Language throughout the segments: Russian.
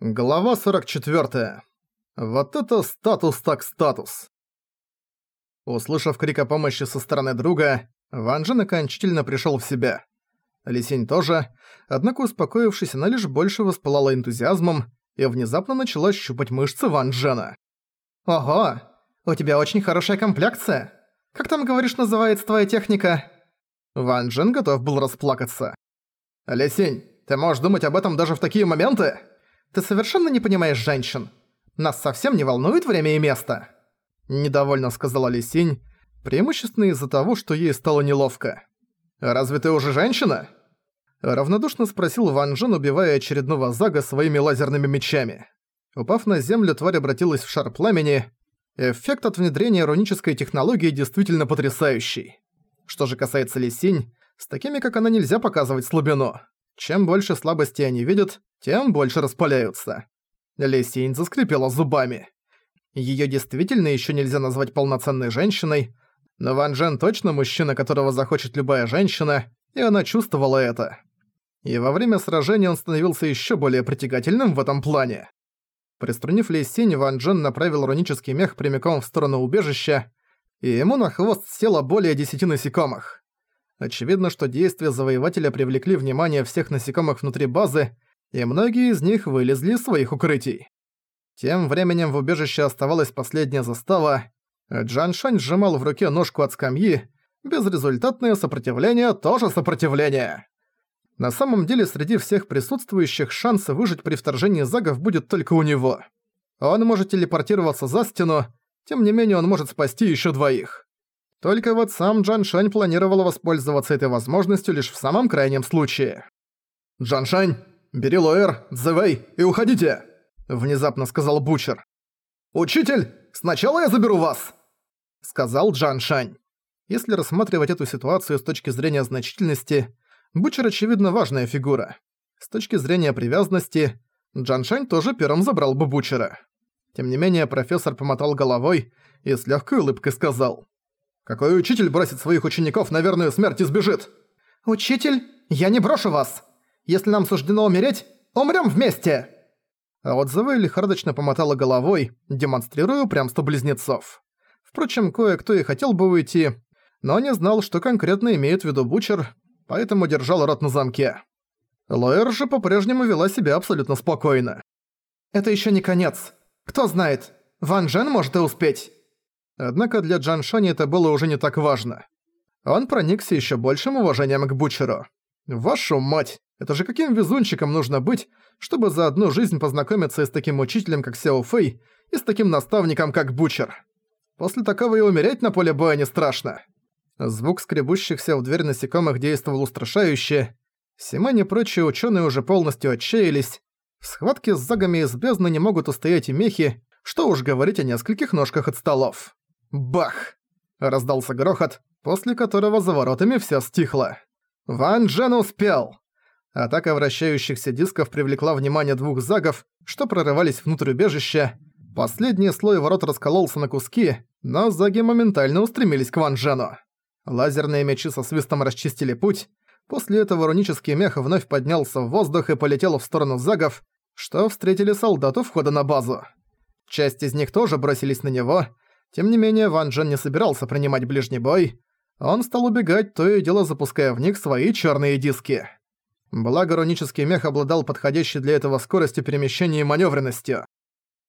Глава 44. Вот это статус так статус. Услышав крик о помощи со стороны друга, Ван Джен окончательно пришёл в себя. Лисень тоже, однако успокоившись, она лишь больше воспылала энтузиазмом и внезапно начала щупать мышцы Ван Джена. «Ого, у тебя очень хорошая комплекция. Как там, говоришь, называется твоя техника?» Ван Джен готов был расплакаться. «Лисень, ты можешь думать об этом даже в такие моменты?» Ты совершенно не понимаешь женщин. Нас совсем не волнует время и место». Недовольно сказала Лисинь, преимущественно из-за того, что ей стало неловко. «Разве ты уже женщина?» Равнодушно спросил Ван Джен, убивая очередного Зага своими лазерными мечами. Упав на землю, тварь обратилась в шар пламени. Эффект от внедрения рунической технологии действительно потрясающий. Что же касается Лисинь, с такими как она нельзя показывать слабину. Чем больше слабости они видят, тем больше распаляются. Лисинь заскрипела зубами. Её действительно ещё нельзя назвать полноценной женщиной, но Ван Джен точно мужчина, которого захочет любая женщина, и она чувствовала это. И во время сражения он становился ещё более притягательным в этом плане. Приструнив Лисинь, Ван Джен направил рунический мех прямиком в сторону убежища, и ему на хвост село более десяти насекомых. Очевидно, что действия завоевателя привлекли внимание всех насекомых внутри базы, и многие из них вылезли из своих укрытий. Тем временем в убежище оставалась последняя застава. Джан Шань сжимал в руке ножку от скамьи. Безрезультатное сопротивление тоже сопротивление. На самом деле, среди всех присутствующих шанс выжить при вторжении загов будет только у него. Он может телепортироваться за стену, тем не менее он может спасти еще двоих. Только вот сам Джан Шань планировал воспользоваться этой возможностью лишь в самом крайнем случае. «Джан Шань, бери Лоэр, Зэвэй и уходите!» – внезапно сказал Бучер. «Учитель, сначала я заберу вас!» – сказал Джан Шань. Если рассматривать эту ситуацию с точки зрения значительности, Бучер очевидно важная фигура. С точки зрения привязанности, Джан Шань тоже первым забрал бы Бучера. Тем не менее, профессор помотал головой и с легкой улыбкой сказал – какой учитель бросит своих учеников на верную смерть и сбежит? Учитель, я не брошу вас. Если нам суждено умереть, умрем вместе. А вот Зоэ лихорадочно помотала головой, демонстрируя упрямство близнецов. Впрочем, кое-кто и хотел бы уйти, но не знал, что конкретно имеет в виду Бучер, поэтому держал рот на замке. Лоэр же по-прежнему вела себя абсолютно спокойно. «Это еще не конец. Кто знает, Ван Джен может и успеть». Однако для Джан Шани это было уже не так важно. Он проникся еще большим уважением к Бучеру. Вашу мать, это же каким везунчиком нужно быть, чтобы за одну жизнь познакомиться и с таким учителем, как Сяо Фэй, и с таким наставником, как Бучер. После такого и умереть на поле боя не страшно. Звук скребущихся в дверь насекомых действовал устрашающе. Симань и прочие ученые уже полностью отчаялись. В схватке с загами из бездны не могут устоять и мехи, что уж говорить о нескольких ножках от столов. Бах! Раздался грохот, после которого за воротами всё стихло. Ван Джен успел! Атака вращающихся дисков привлекла внимание двух загов, что прорывались внутрь убежища. Последний слой ворот раскололся на куски, но заги моментально устремились к Ван Джену. Лазерные мечи со свистом расчистили путь. После этого рунический мех вновь поднялся в воздух и полетел в сторону загов, что встретили солдату входа на базу. Часть из них тоже бросились на него, тем не менее, Ван Джен не собирался принимать ближний бой. Он стал убегать, то и дело запуская в них свои черные диски. Благо, рунический мех обладал подходящей для этого скоростью перемещения и маневренностью.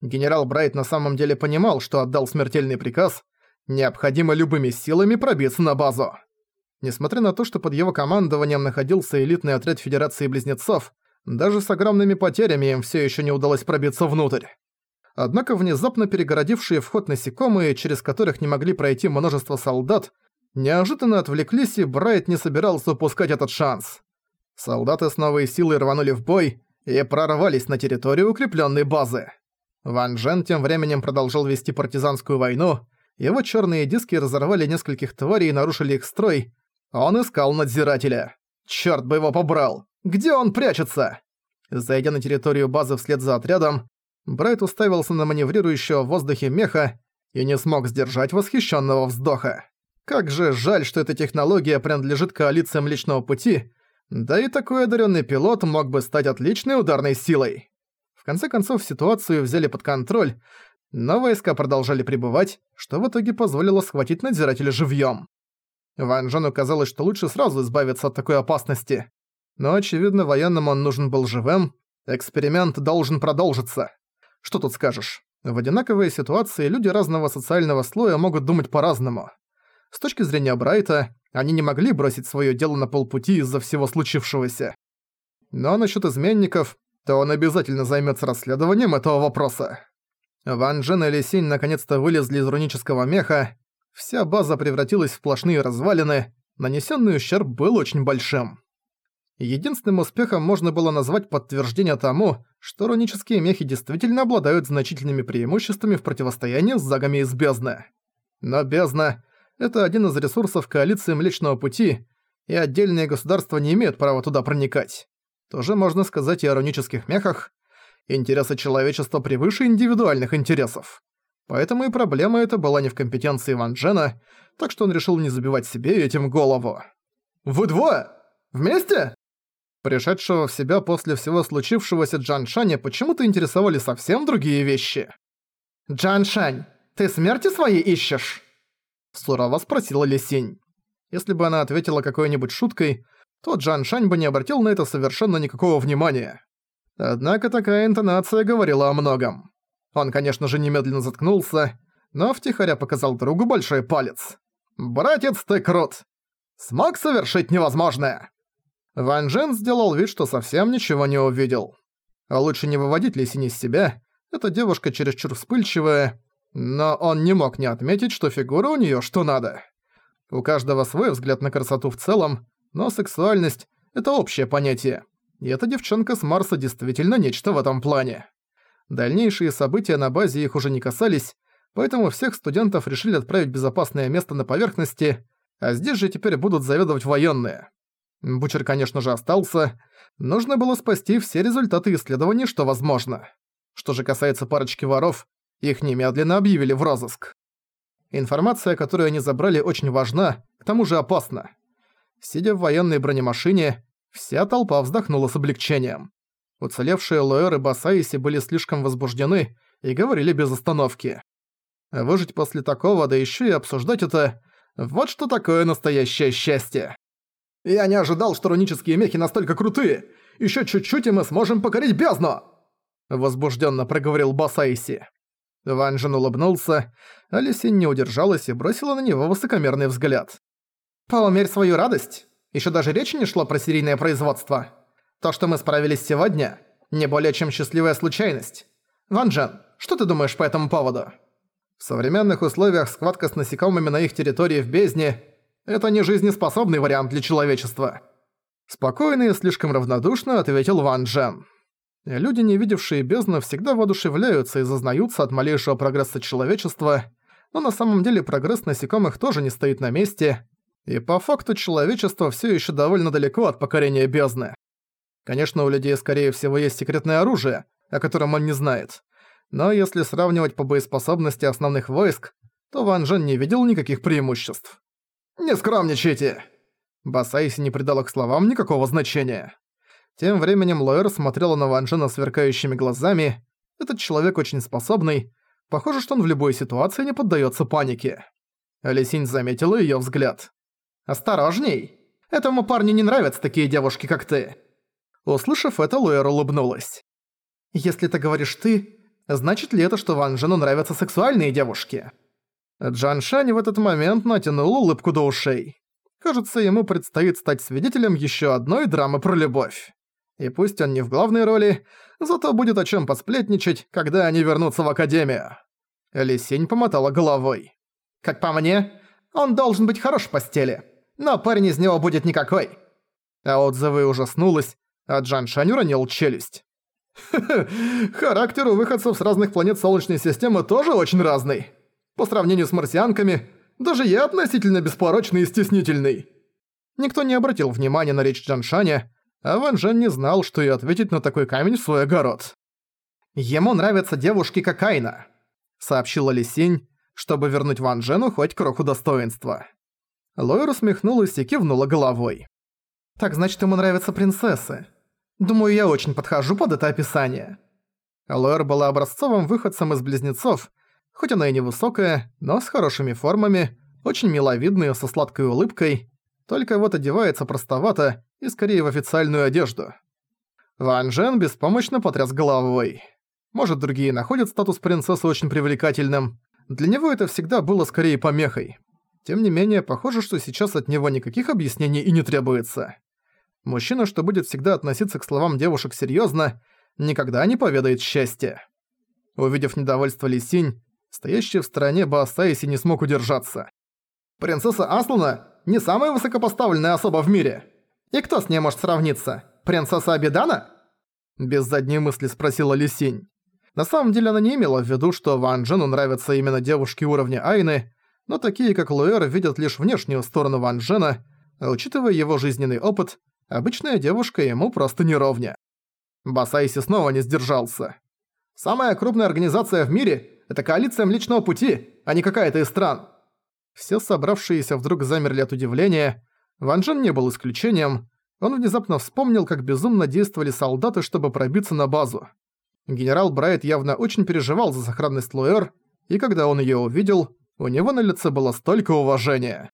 Генерал Брайт на самом деле понимал, что отдал смертельный приказ, необходимо любыми силами пробиться на базу. Несмотря на то, что под его командованием находился элитный отряд Федерации Близнецов, даже с огромными потерями им все еще не удалось пробиться внутрь. Однако внезапно перегородившие вход насекомые, через которых не могли пройти множество солдат, неожиданно отвлеклись, и Брайт не собирался упускать этот шанс. Солдаты с новой силой рванули в бой и прорвались на территорию укрепленной базы. Ван Джен тем временем продолжал вести партизанскую войну, его черные диски разорвали нескольких тварей и нарушили их строй. Он искал надзирателя. Черт бы его побрал! Где он прячется? Зайдя на территорию базы вслед за отрядом, Брайт уставился на маневрирующего в воздухе меха и не смог сдержать восхищенного вздоха. Как же жаль, что эта технология принадлежит коалиции Млечного Пути, да и такой одаренный пилот мог бы стать отличной ударной силой. В конце концов, ситуацию взяли под контроль, но войска продолжали пребывать, что в итоге позволило схватить надзирателя живьём. Ван Джену казалось, что лучше сразу избавиться от такой опасности. Но, очевидно, военным он нужен был живым, эксперимент должен продолжиться. Что тут скажешь? В одинаковой ситуации люди разного социального слоя могут думать по-разному. С точки зрения Брайта, они не могли бросить своё дело на полпути из-за всего случившегося. Но насчёт изменников, то он обязательно займётся расследованием этого вопроса. Ван Джен и Ли Синь наконец-то вылезли из рунического меха, вся база превратилась в сплошные развалины, нанесённый ущерб был очень большим. Единственным успехом можно было назвать подтверждение тому, что рунические мехи действительно обладают значительными преимуществами в противостоянии с загами из бездны. Но бездна — это один из ресурсов коалиции Млечного Пути, и отдельные государства не имеют права туда проникать. Тоже можно сказать и о рунических мехах. Интересы человечества превыше индивидуальных интересов. Поэтому и проблема эта была не в компетенции Ван Джена, так что он решил не забивать себе этим голову. «Вы двое? Вместе?» Пришедшего в себя после всего случившегося Джан Шаня почему-то интересовали совсем другие вещи. «Джан Шань, ты смерти своей ищешь?» Сурово спросила Лисинь. Если бы она ответила какой-нибудь шуткой, то Джан Шань бы не обратил на это совершенно никакого внимания. Однако такая интонация говорила о многом. Он, конечно же, немедленно заткнулся, но втихаря показал другу большой палец. «Братец, ты крут! Смог совершить невозможное!» Ван Джен сделал вид, что совсем ничего не увидел. А лучше не выводить Лисинь из себя, эта девушка чересчур вспыльчивая, но он не мог не отметить, что фигура у неё что надо. У каждого свой взгляд на красоту в целом, но сексуальность — это общее понятие. И эта девчонка с Марса действительно нечто в этом плане. Дальнейшие события на базе их уже не касались, поэтому всех студентов решили отправить в безопасное место на поверхности, а здесь же теперь будут заведовать военные. Бучер, конечно же, остался. Нужно было спасти все результаты исследований, что возможно. Что же касается парочки воров, их немедленно объявили в розыск. Информация, которую они забрали, очень важна, к тому же опасна. Сидя в военной бронемашине, вся толпа вздохнула с облегчением. Уцелевшие Лоэр и Басаиси были слишком возбуждены и говорили без остановки. Выжить после такого, да еще и обсуждать это – вот что такое настоящее счастье. Я не ожидал, что рунические мехи настолько крутые. Еще чуть-чуть, и мы сможем покорить бездну!» Возбужденно проговорил Басайси. Ван Джен улыбнулся, а Лисин не удержалась и бросила на него высокомерный взгляд. «Поумерь свою радость. Еще даже речи не шло про серийное производство. То, что мы справились сегодня, не более чем счастливая случайность. Ван Джен, что ты думаешь по этому поводу?» В современных условиях схватка с насекомыми на их территории в бездне это не жизнеспособный вариант для человечества. Спокойно и слишком равнодушно ответил Ван Джен. Люди, не видевшие бездну, всегда воодушевляются и зазнаются от малейшего прогресса человечества, но на самом деле прогресс насекомых тоже не стоит на месте, и по факту человечество все еще довольно далеко от покорения бездны. Конечно, у людей скорее всего есть секретное оружие, о котором он не знает. Но если сравнивать по боеспособности основных войск, то Ван Джен не видел никаких преимуществ. «Не скромничайте!» Басайси не придал их словам никакого значения. Тем временем Лоэр смотрела на Ван Джена сверкающими глазами. Этот человек очень способный. Похоже, что он в любой ситуации не поддается панике. Алисинь заметила ее взгляд. «Осторожней! Этому парню не нравятся такие девушки, как ты!» Услышав это, Лоэр улыбнулась. «Если ты говоришь «ты», значит ли это, что Ван Джену нравятся сексуальные девушки?» Джан Шань в этот момент натянул улыбку до ушей. Кажется, ему предстоит стать свидетелем еще одной драмы про любовь. И пусть он не в главной роли, зато будет о чем посплетничать, когда они вернутся в Академию. Лисень помотала головой. «Как по мне, он должен быть хорош в постели, но парень из него будет никакой». А отзывы ужаснулась, а Джан Шань уронил челюсть. характер у выходцев с разных планет Солнечной системы тоже очень разный. По сравнению с марсианками, даже я относительно беспорочный и стеснительный». Никто не обратил внимания на речь Джаншаня, а Ван Жен не знал, что и ответить на такой камень в свой огород. «Ему нравятся девушки как Айна», — сообщила Лисинь, чтобы вернуть Ван Джену хоть кроху достоинства. Лойер усмехнулась и кивнула головой. «Так значит, ему нравятся принцессы. Думаю, я очень подхожу под это описание». Лоэр была образцовым выходцем из близнецов, хоть она и невысокая, но с хорошими формами, очень миловидная, со сладкой улыбкой, только вот одевается простовато и скорее в официальную одежду. Ван Джен беспомощно потряс головой. Может, другие находят статус принцессы очень привлекательным. Для него это всегда было скорее помехой. Тем не менее, похоже, что сейчас от него никаких объяснений и не требуется. Мужчина, что будет всегда относиться к словам девушек серьёзно, никогда не поведает счастья. Увидев недовольство Лисинь, стоящий в стороне Баасаиси не смог удержаться. «Принцесса Аслана не самая высокопоставленная особа в мире. И кто с ней может сравниться? Принцесса Абидана?» Без задней мысли спросила Лисинь. На самом деле она не имела в виду, что Ван Джену нравятся именно девушки уровня Айны, но такие как Луэр видят лишь внешнюю сторону Ван Джена, а учитывая его жизненный опыт, обычная девушка ему просто не ровня. Басайси снова не сдержался. «Самая крупная организация в мире – это коалиция Млечного Пути, а не какая-то из стран». Все собравшиеся вдруг замерли от удивления. Ван Джен не был исключением. Он внезапно вспомнил, как безумно действовали солдаты, чтобы пробиться на базу. Генерал Брайт явно очень переживал за сохранность Луэр, и когда он её увидел, у него на лице было столько уважения.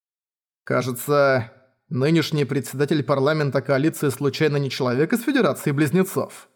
Кажется, нынешний председатель парламента коалиции случайно не человек из Федерации Близнецов.